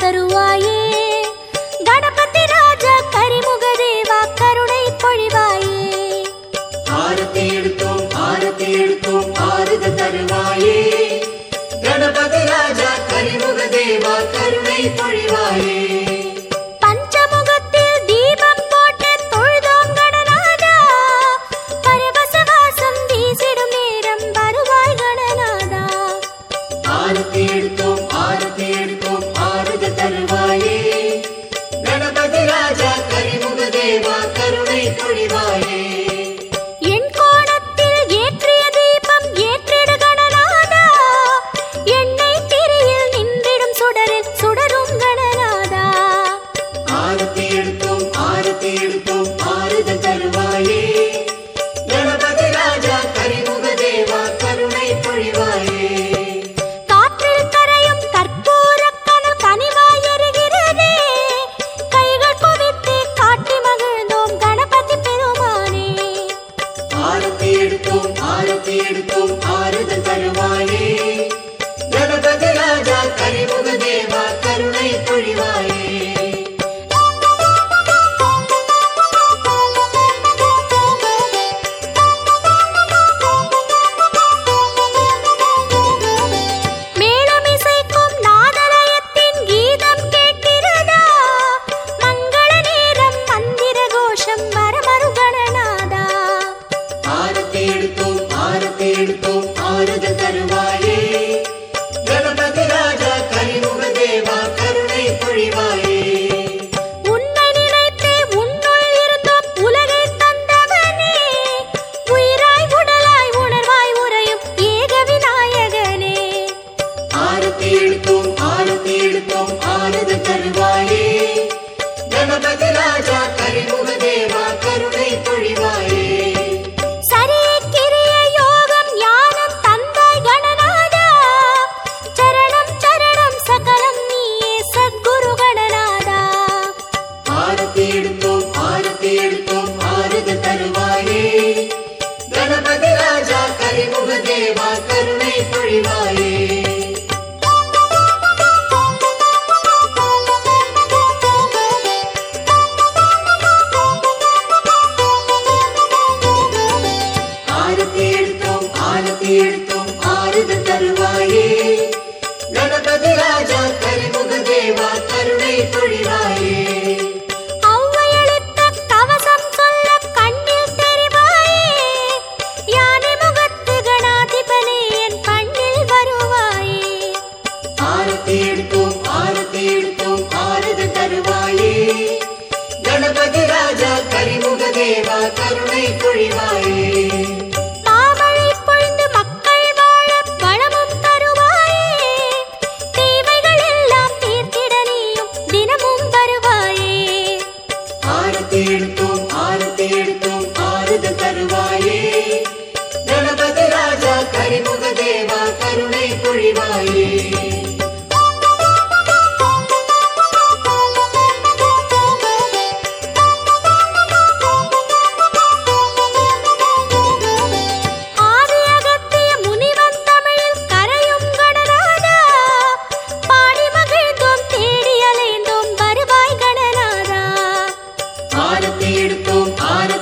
தருவாயே. கணபதி ராஜா கரிமுக தேவா கருணை பொழிவாயே. ஆரத்தி எடுத்தோம் ஆரத்தி எடுத்தோம் ஆறுத தருவாயே. கணபதி ராஜா கரிமுக தேவா கருணை பொழிவாயே.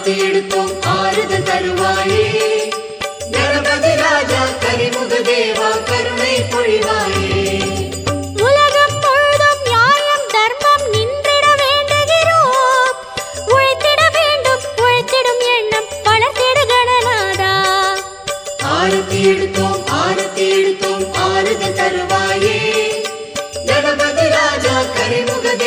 காத்து எடுத்தோம் ஆறுதல் தருவாயே. கணபதி ராஜா கரிமுக தேவா கருணை பொழிவாயே. ஆரத்தி எடுத்தோம் ஆரத்தி எடுத்தோம் ஆறுதல் தருவாயே. கணபதி ராஜா கரிமுக